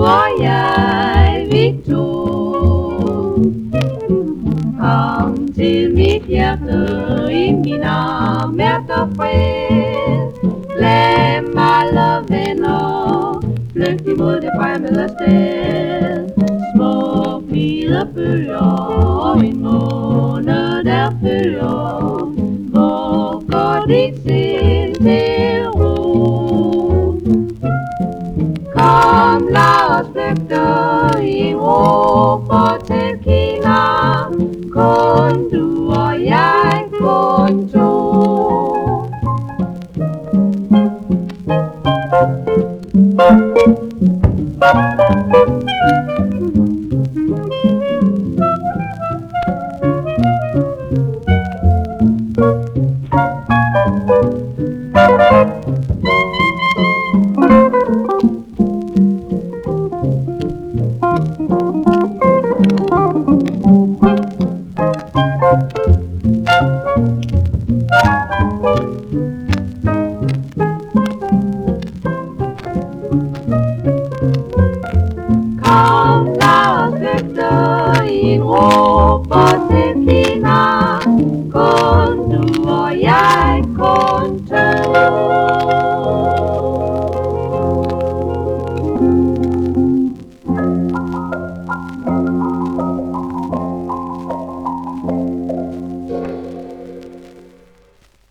og jeg, vi to. Kom til mit hjerte, i min arm er der fred. Lad mig alle venner, flygt imod det fremmede sted. Små flider bølger, og en måned der følger. Hvor går dit sind til ro? Kom, lad doim o poter cilam condus. Jehovah